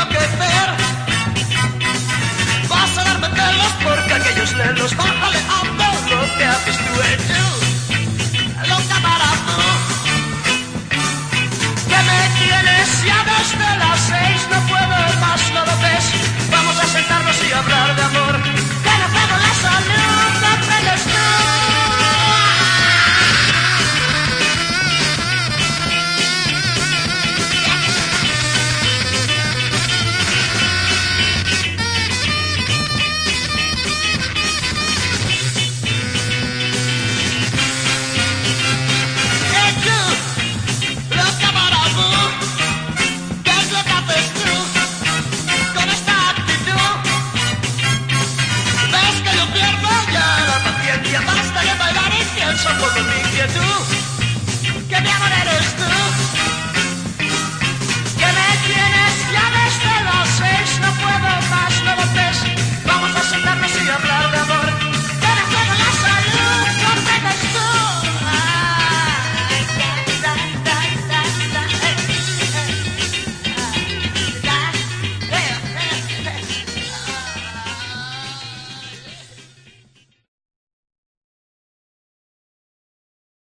enloquecer. Vas a darme celos porque aquellos lelos van some people think you do.